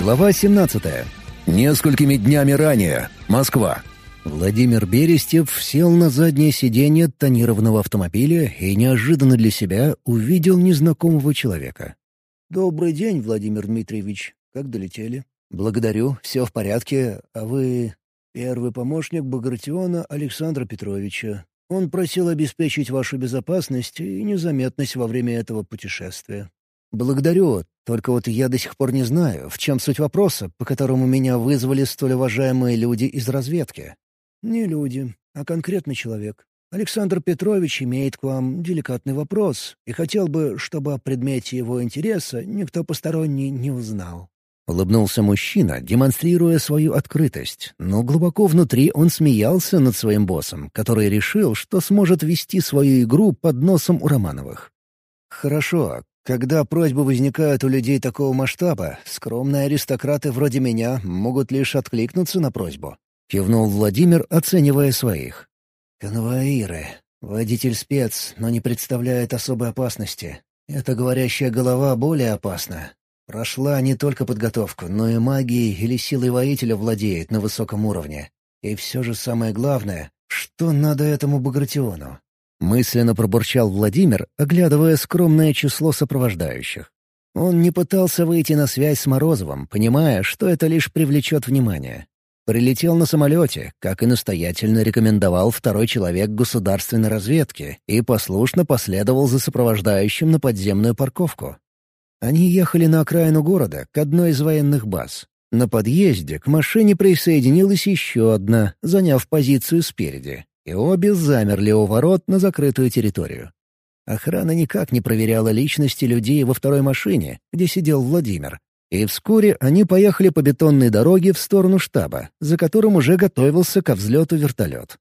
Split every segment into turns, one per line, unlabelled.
Глава 17. Несколькими днями ранее. Москва. Владимир Берестев сел на заднее сиденье тонированного автомобиля и неожиданно для себя увидел незнакомого человека.
«Добрый день, Владимир Дмитриевич. Как долетели?»
«Благодарю, все в порядке. А вы...»
«Первый помощник Багратиона Александра Петровича. Он просил обеспечить вашу безопасность и незаметность во время этого путешествия».
«Благодарю. Только вот я до сих пор не знаю, в чем суть вопроса, по которому меня вызвали столь уважаемые люди из разведки».
«Не люди, а конкретный человек. Александр Петрович имеет к вам деликатный вопрос и хотел бы, чтобы о предмете его интереса никто посторонний не узнал».
Улыбнулся мужчина, демонстрируя свою открытость, но глубоко внутри он смеялся над своим боссом, который решил, что сможет вести свою игру под носом у Романовых. «Хорошо. Когда просьбы возникают у людей такого масштаба, скромные аристократы вроде меня могут лишь откликнуться на просьбу», — кивнул Владимир, оценивая своих.
«Конвоиры. Водитель спец, но не представляет особой опасности. Эта говорящая голова более опасна. Прошла не только подготовку, но и магией или силой воителя владеет на высоком уровне. И все же самое главное, что надо этому Багратиону?
Мысленно пробурчал Владимир, оглядывая скромное число сопровождающих. Он не пытался выйти на связь с Морозовым, понимая, что это лишь привлечет внимание. Прилетел на самолете, как и настоятельно рекомендовал второй человек государственной разведки, и послушно последовал за сопровождающим на подземную парковку. Они ехали на окраину города, к одной из военных баз. На подъезде к машине присоединилась еще одна, заняв позицию спереди, и обе замерли у ворот на закрытую территорию. Охрана никак не проверяла личности людей во второй машине, где сидел Владимир, и вскоре они поехали по бетонной дороге в сторону штаба, за которым уже готовился ко взлету вертолет.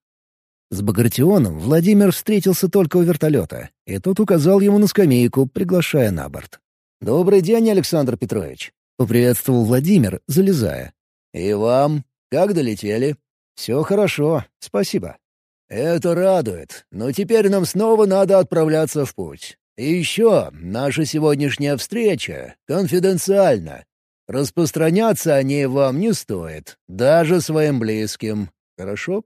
С Багратионом Владимир встретился только у вертолета, и тот указал ему на скамейку, приглашая на борт.
«Добрый день, Александр Петрович», —
поприветствовал Владимир, залезая.
«И вам? Как долетели?»
«Все хорошо, спасибо».
«Это радует, но теперь нам снова надо отправляться в путь. И еще, наша сегодняшняя встреча конфиденциальна. Распространяться о ней вам не стоит, даже своим близким. Хорошо?»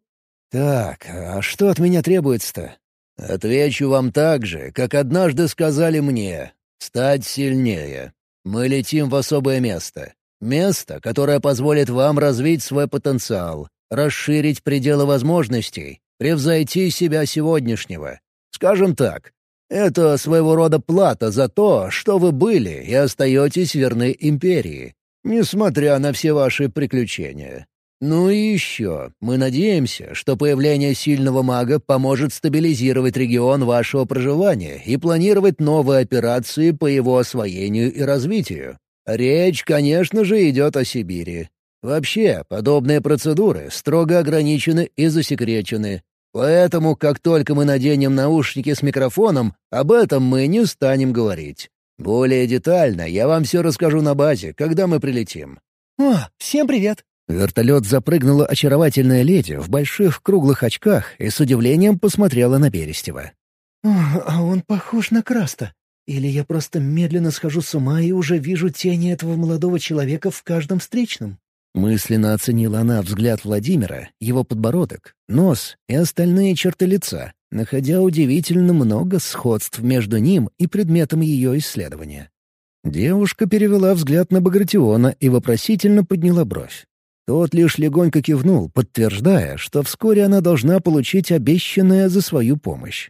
«Так, а что от меня требуется-то?»
«Отвечу вам так же, как однажды сказали мне. Стать сильнее. Мы летим в особое место. Место, которое позволит вам развить свой потенциал, расширить пределы возможностей, превзойти себя сегодняшнего. Скажем так, это своего рода плата за то, что вы были и остаетесь верны империи, несмотря на все ваши приключения. Ну и еще, мы надеемся, что появление сильного мага поможет стабилизировать регион вашего проживания и планировать новые операции по его освоению и развитию. Речь, конечно же, идет о Сибири. Вообще, подобные процедуры строго ограничены и засекречены. Поэтому, как только мы наденем наушники с микрофоном, об этом мы не станем говорить. Более детально я вам все расскажу на базе, когда мы прилетим.
«О, всем привет!»
В вертолет запрыгнула очаровательная леди в больших круглых очках и с удивлением посмотрела на Берестева.
«А он похож на Краста. Или я просто медленно схожу с ума и уже вижу тени этого молодого человека в каждом встречном?»
Мысленно оценила она взгляд Владимира, его подбородок, нос и остальные черты лица, находя удивительно много сходств между ним и предметом ее исследования. Девушка перевела взгляд на Багратиона и вопросительно подняла бровь. Тот лишь легонько кивнул, подтверждая, что вскоре она должна получить обещанное за свою помощь.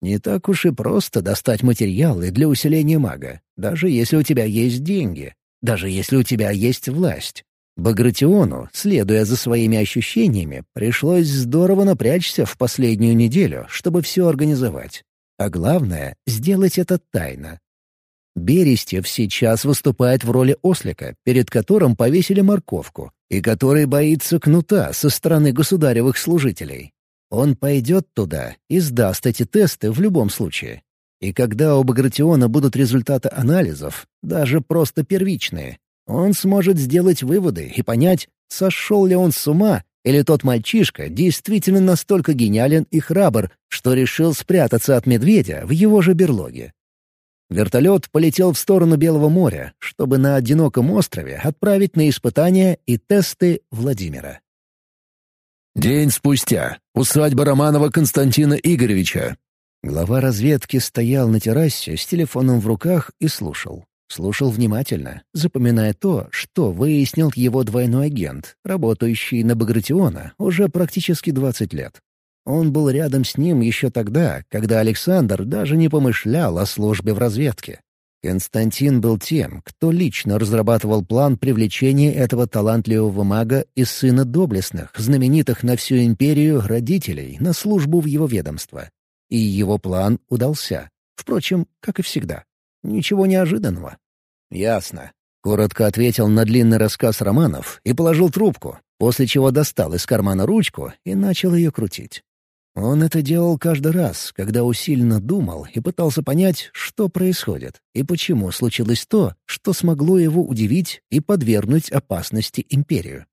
Не так уж и просто достать материалы для усиления мага, даже если у тебя есть деньги, даже если у тебя есть власть. Багратиону, следуя за своими ощущениями, пришлось здорово напрячься в последнюю неделю, чтобы все организовать. А главное — сделать это тайно, Берестев сейчас выступает в роли ослика, перед которым повесили морковку, и который боится кнута со стороны государевых служителей. Он пойдет туда и сдаст эти тесты в любом случае. И когда у Багратиона будут результаты анализов, даже просто первичные, он сможет сделать выводы и понять, сошел ли он с ума или тот мальчишка действительно настолько гениален и храбр, что решил спрятаться от медведя в его же берлоге. Вертолет полетел в сторону Белого моря, чтобы на одиноком острове отправить на испытания и тесты Владимира.
День спустя. Усадьба Романова Константина Игоревича.
Глава разведки стоял на террасе с телефоном в руках и слушал. Слушал внимательно, запоминая то, что выяснил его двойной агент, работающий на Багратиона уже практически 20 лет. Он был рядом с ним еще тогда, когда Александр даже не помышлял о службе в разведке. Константин был тем, кто лично разрабатывал план привлечения этого талантливого мага и сына доблестных, знаменитых на всю империю родителей, на службу в его ведомство. И его план удался. Впрочем, как и всегда. Ничего неожиданного. «Ясно», — коротко ответил на длинный рассказ Романов и положил трубку, после чего достал из кармана ручку и начал ее крутить. Он это делал каждый раз, когда усиленно думал и пытался понять, что происходит и почему случилось то, что смогло его удивить и подвергнуть опасности империю.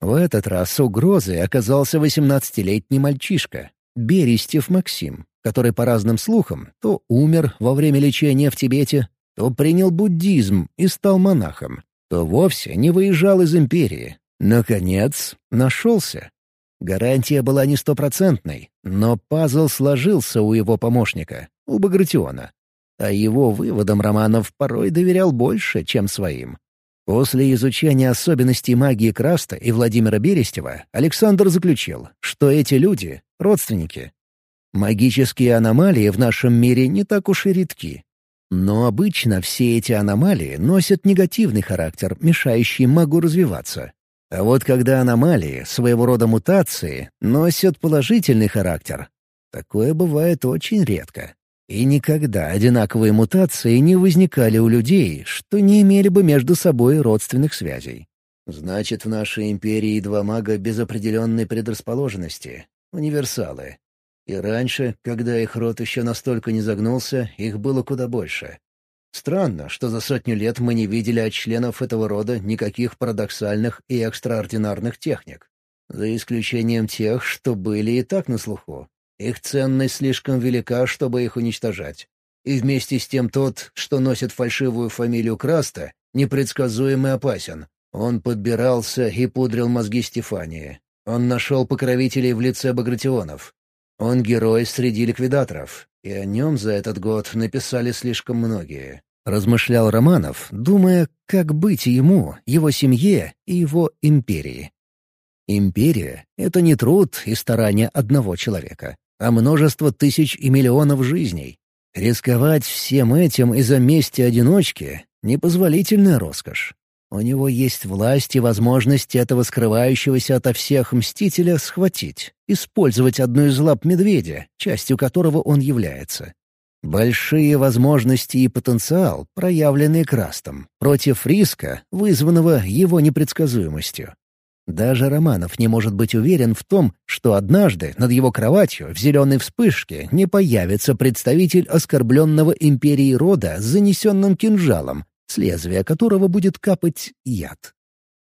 В этот раз угрозой оказался восемнадцатилетний мальчишка, Берестев Максим, который, по разным слухам, то умер во время лечения в Тибете, то принял буддизм и стал монахом, то вовсе не выезжал из империи. Наконец, нашелся. Гарантия была не стопроцентной, но пазл сложился у его помощника, у Багратиона. А его выводам Романов порой доверял больше, чем своим. После изучения особенностей магии Краста и Владимира Берестева Александр заключил, что эти люди — родственники. Магические аномалии в нашем мире не так уж и редки. Но обычно все эти аномалии носят негативный характер, мешающий магу развиваться. А вот когда аномалии, своего рода мутации, носят положительный характер, такое бывает очень редко. И никогда одинаковые мутации не возникали у людей, что не имели бы между собой родственных связей. Значит, в нашей империи два мага без определенной предрасположенности — универсалы. И раньше, когда их род еще настолько не загнулся, их было куда больше. Странно, что за сотню лет мы не видели от членов этого рода никаких парадоксальных и экстраординарных техник. За исключением тех, что были и так на слуху. Их ценность слишком велика, чтобы их уничтожать. И вместе с тем тот, что носит фальшивую фамилию Краста, непредсказуем и опасен. Он подбирался и пудрил мозги Стефании. Он нашел покровителей в лице Багратионов. Он герой среди ликвидаторов, и о нем за этот год написали слишком многие. Размышлял Романов, думая, как быть ему, его семье и его империи. Империя — это не труд и старания одного человека а множество тысяч и миллионов жизней. Рисковать всем этим из-за мести одиночки — непозволительная роскошь. У него есть власть и возможность этого скрывающегося ото всех мстителя схватить, использовать одну из лап медведя, частью которого он является. Большие возможности и потенциал, проявленные Крастом, против риска, вызванного его непредсказуемостью. Даже Романов не может быть уверен в том, что однажды над его кроватью в зеленой вспышке не появится представитель оскорбленного империи рода с занесенным кинжалом, с лезвия которого будет капать яд.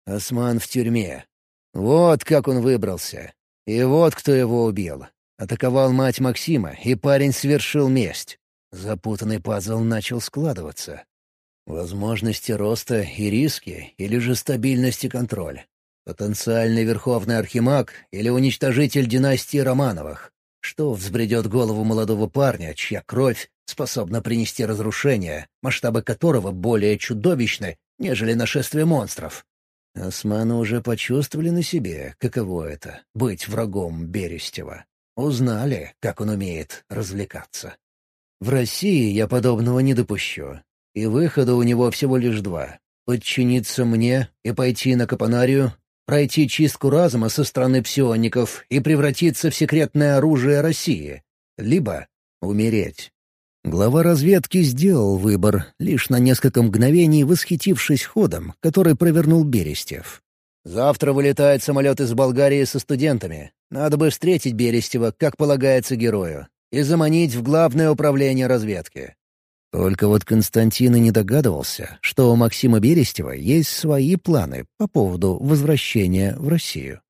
Осман в тюрьме. Вот как он выбрался. И вот кто его убил. Атаковал мать Максима, и парень совершил месть. Запутанный пазл начал складываться. Возможности роста и риски, или же стабильность и контроль. Потенциальный верховный архимаг или уничтожитель династии Романовых. Что взбредет голову молодого парня, чья кровь способна принести разрушение, масштабы которого более чудовищны, нежели нашествие монстров? Османы уже почувствовали на себе, каково это — быть врагом Берестева. Узнали, как он умеет развлекаться. В России я подобного не допущу. И выхода у него всего лишь два — подчиниться мне и пойти на Капонарию пройти чистку разума со стороны псиоников и превратиться в секретное оружие России, либо умереть. Глава разведки сделал выбор, лишь на несколько мгновений восхитившись ходом, который провернул Берестев. «Завтра вылетает самолет из Болгарии со студентами. Надо бы встретить Берестева, как полагается герою, и заманить в главное управление разведки. Только вот Константин и не догадывался, что у Максима Берестева есть свои планы по поводу возвращения в Россию.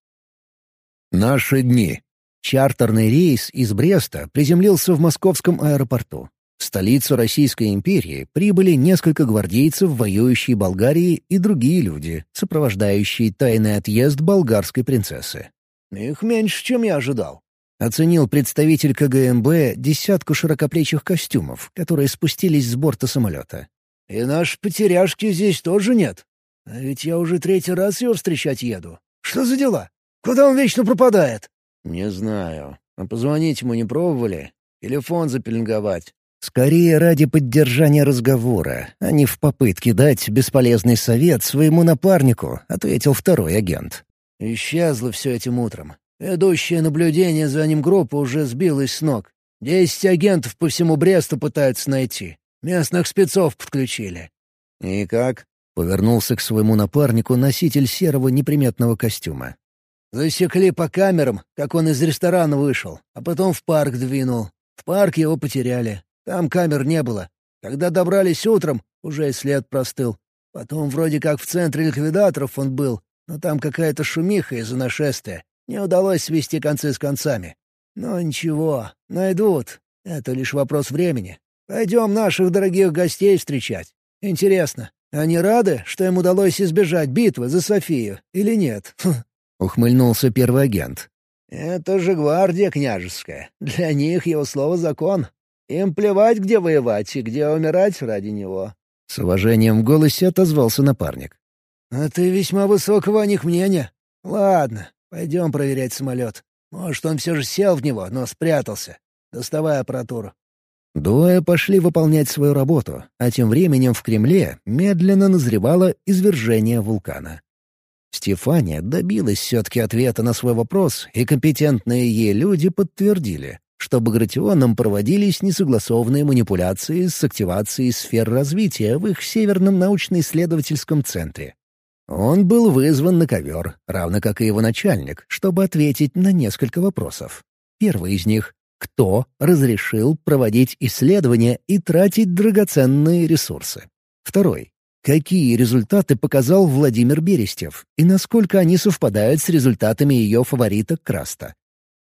Наши дни.
Чартерный рейс из Бреста приземлился в московском аэропорту. В столицу Российской империи прибыли несколько гвардейцев, воюющие Болгарии и другие люди, сопровождающие тайный отъезд болгарской принцессы.
«Их меньше, чем я ожидал», —
оценил представитель КГМБ десятку широкоплечих костюмов, которые спустились с борта самолета.
«И нашей потеряшки здесь тоже нет. А ведь я уже третий раз его встречать еду. Что за дела? Куда он вечно пропадает?»
«Не знаю. А позвонить ему не пробовали? Телефон запеленговать?» Скорее ради поддержания разговора, а не в попытке дать бесполезный совет своему напарнику, ответил второй агент.
Исчезло все этим утром. Ведущее наблюдение за ним группа уже сбилась с ног. Десять агентов по всему Бресту пытаются найти. Местных спецов подключили.
«И как?» — повернулся к своему напарнику носитель серого неприметного костюма.
Засекли по камерам, как он из ресторана вышел, а потом в парк двинул. В парк его потеряли. Там камер не было. Когда добрались утром, уже и след простыл. Потом вроде как в центре ликвидаторов он был, но там какая-то шумиха из-за нашествия. Не удалось свести концы с концами. Но ничего, найдут. Это лишь вопрос времени. Пойдем наших дорогих гостей встречать. Интересно, они рады, что им удалось избежать битвы за Софию, или нет?
Ухмыльнулся первый агент.
«Это же гвардия княжеская. Для них его слово — закон. Им плевать, где воевать и где умирать ради него».
С уважением в голосе отозвался напарник.
«А ты весьма высокого о них мнения. Ладно, пойдем проверять самолет. Может, он все же сел в него, но спрятался. Доставай аппаратуру».
Двое пошли выполнять свою работу, а тем временем в Кремле медленно назревало извержение вулкана. Стефания добилась все-таки ответа на свой вопрос, и компетентные ей люди подтвердили что Багратионом проводились несогласованные манипуляции с активацией сфер развития в их Северном научно-исследовательском центре. Он был вызван на ковер, равно как и его начальник, чтобы ответить на несколько вопросов. Первый из них — кто разрешил проводить исследования и тратить драгоценные ресурсы? Второй — какие результаты показал Владимир Берестев и насколько они совпадают с результатами ее фаворита Краста?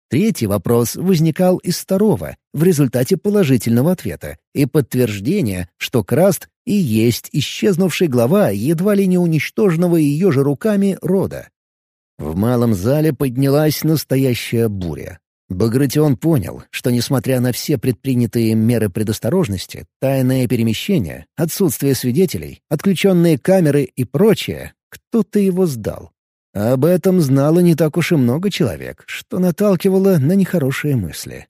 Третий вопрос возникал из второго, в результате положительного ответа, и подтверждения, что Краст и есть исчезнувший глава едва ли не уничтоженного ее же руками рода. В малом зале поднялась настоящая буря. Багратион понял, что, несмотря на все предпринятые меры предосторожности, тайное перемещение, отсутствие свидетелей, отключенные камеры и прочее, кто-то его сдал. Об этом знало не так уж и много человек, что наталкивало на нехорошие мысли.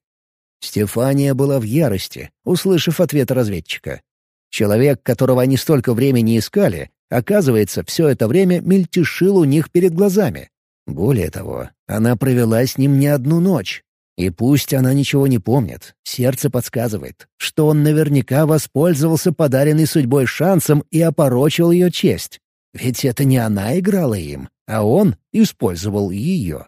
Стефания была в ярости, услышав ответ разведчика. Человек, которого они столько времени искали, оказывается, все это время мельтешил у них перед глазами. Более того, она провела с ним не одну ночь. И пусть она ничего не помнит, сердце подсказывает, что он наверняка воспользовался подаренной судьбой шансом и опорочил ее честь. Ведь это не она играла им, а он использовал ее.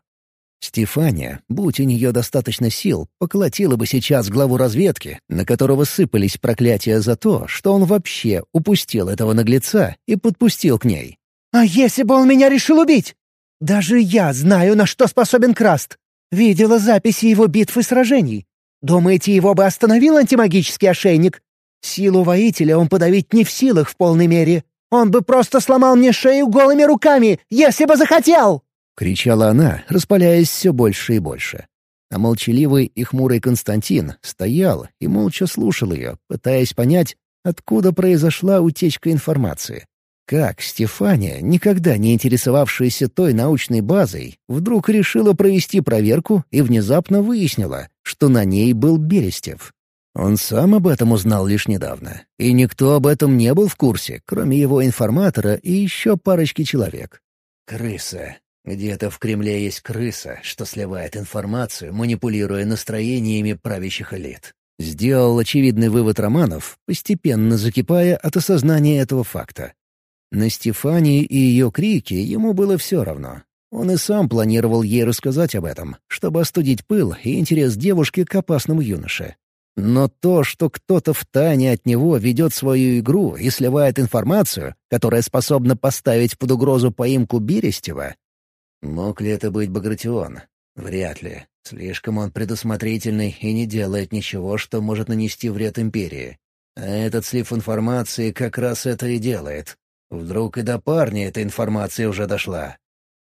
Стефания, будь у нее достаточно сил, поколотила бы сейчас главу разведки, на которого сыпались проклятия за то, что он вообще упустил этого наглеца и подпустил к ней.
«А если бы он меня решил убить? Даже я знаю, на что способен Краст. Видела записи его битв и сражений. Думаете, его бы остановил антимагический ошейник? Силу воителя он подавить не в силах в полной мере, он бы просто сломал мне шею голыми руками, если бы захотел!»
— кричала она, распаляясь все больше и больше. А молчаливый и хмурый Константин стоял и молча слушал ее, пытаясь понять, откуда произошла утечка информации. Как Стефания, никогда не интересовавшаяся той научной базой, вдруг решила провести проверку и внезапно выяснила, что на ней был Берестев. Он сам об этом узнал лишь недавно, и никто об этом не был в курсе, кроме его информатора и еще парочки человек.
«Крыса. Где-то в Кремле есть крыса, что сливает информацию, манипулируя настроениями правящих элит».
Сделал очевидный вывод Романов, постепенно закипая от осознания этого факта. На Стефании и ее крики ему было все равно. Он и сам планировал ей рассказать об этом, чтобы остудить пыл и интерес девушки к опасному юноше. Но то, что кто-то в тайне от него ведет свою игру и сливает информацию, которая способна поставить под угрозу поимку Берестева...
Мог ли это быть Багратион? Вряд ли. Слишком он предусмотрительный и не делает ничего, что может нанести вред Империи. А этот слив информации как раз это и делает. Вдруг и до парня эта информация уже дошла.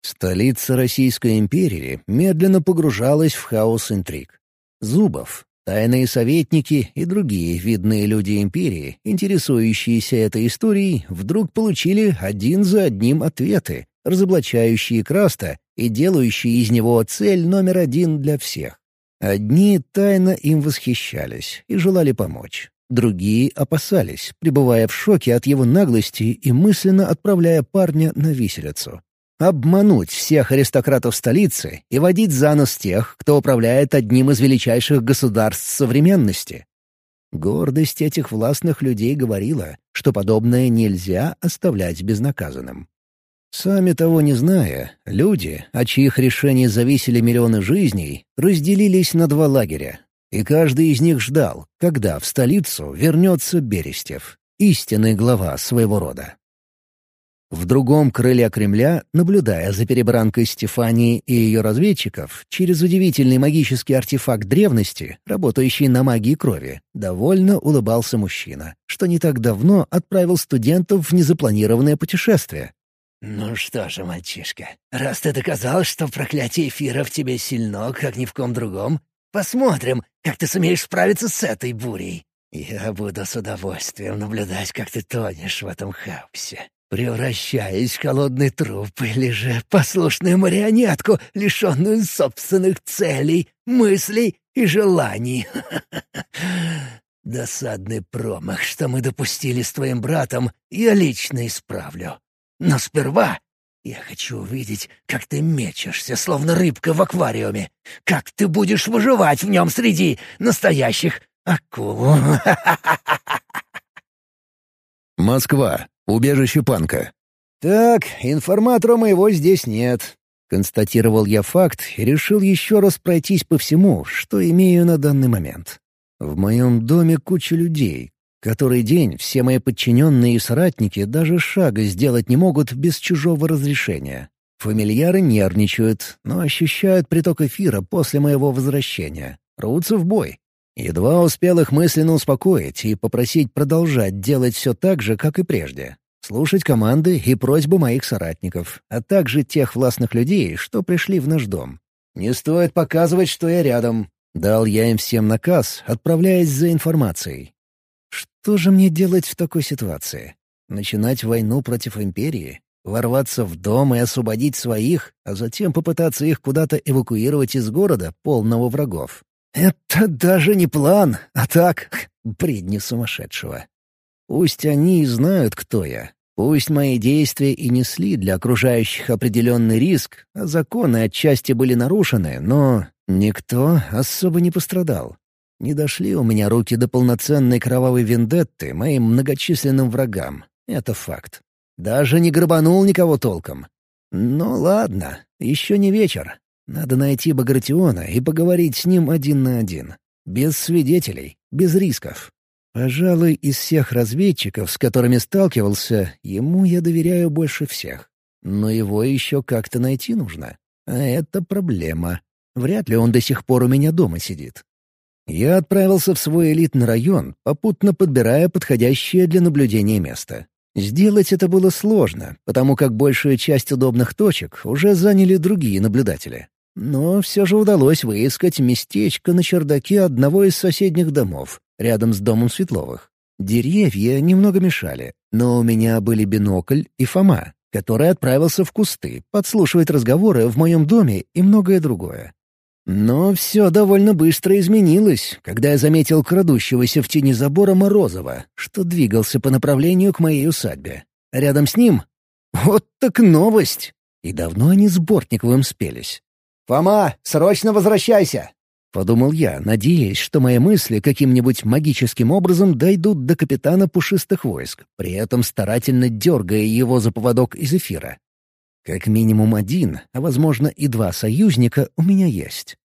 Столица Российской империи медленно погружалась в хаос интриг. Зубов, тайные советники и другие видные люди империи, интересующиеся этой историей, вдруг получили один за одним ответы, разоблачающие Краста и делающие из него цель номер один для всех. Одни тайно им восхищались и желали помочь. Другие опасались, пребывая в шоке от его наглости и мысленно отправляя парня на виселицу. Обмануть всех аристократов столицы и водить за нос тех, кто управляет одним из величайших государств современности. Гордость этих властных людей говорила, что подобное нельзя оставлять безнаказанным. Сами того не зная, люди, от чьих решений зависели миллионы жизней, разделились на два лагеря. И каждый из них ждал, когда в столицу вернется Берестев, истинный глава своего рода. В другом крыле Кремля, наблюдая за перебранкой Стефании и ее разведчиков, через удивительный магический артефакт древности, работающий на магии крови, довольно улыбался мужчина, что не так давно отправил студентов в незапланированное путешествие.
«Ну что же, мальчишка, раз ты доказал, что проклятие эфира в тебе сильно, как ни в ком другом, посмотрим, как ты сумеешь справиться с этой бурей. Я буду с удовольствием наблюдать, как ты тонешь в этом хаосе превращаясь в холодный труп или же послушную марионетку, лишенную собственных целей, мыслей и желаний. Досадный промах, что мы допустили с твоим братом, я лично исправлю. Но сперва я хочу увидеть, как ты мечешься, словно рыбка в аквариуме, как ты будешь выживать в нем среди настоящих акул.
Москва. Убежище Панка.
«Так, информатора моего здесь нет», — констатировал я факт и решил еще раз пройтись по всему, что имею на данный момент. В моем доме куча людей. Который день все мои подчиненные и соратники даже шага сделать не могут без чужого разрешения. Фамильяры нервничают, но ощущают приток эфира после моего возвращения. Рвутся в бой. Едва успел их мысленно успокоить и попросить продолжать делать все так же, как и прежде. Слушать команды и просьбы моих соратников, а также тех властных людей, что пришли в наш дом. «Не стоит показывать, что я рядом», — дал я им всем наказ, отправляясь за информацией. Что же мне делать в такой ситуации? Начинать войну против Империи? Ворваться в дом и освободить своих, а затем попытаться их куда-то эвакуировать из города, полного врагов? Это даже не план, а так, бредни сумасшедшего. Пусть они и знают, кто я. Пусть мои действия и несли для окружающих определенный риск, а законы отчасти были нарушены, но никто особо не пострадал. Не дошли у меня руки до полноценной кровавой вендетты моим многочисленным врагам. Это факт. Даже не грабанул никого толком. Ну ладно, еще не вечер. Надо найти Багратиона и поговорить с ним один на один. Без свидетелей, без рисков. Пожалуй, из всех разведчиков, с которыми сталкивался, ему я доверяю больше всех. Но его еще как-то найти нужно. А это проблема. Вряд ли он до сих пор у меня дома сидит. Я отправился в свой элитный район, попутно подбирая подходящее для наблюдения место. Сделать это было сложно, потому как большую часть удобных точек уже заняли другие наблюдатели. Но все же удалось выискать местечко на чердаке одного из соседних домов, рядом с домом Светловых. Деревья немного мешали, но у меня были бинокль и Фома, который отправился в кусты, подслушивать разговоры в моем доме и многое другое. Но все довольно быстро изменилось, когда я заметил крадущегося в тени забора Морозова, что двигался по направлению к моей усадьбе. Рядом с ним... Вот так новость! И давно они с Бортниковым спелись. «Фома, срочно возвращайся!» — подумал я, надеясь, что мои мысли каким-нибудь магическим образом дойдут до капитана пушистых войск, при этом старательно дергая его за поводок из эфира. Как минимум один, а возможно и два союзника у меня есть.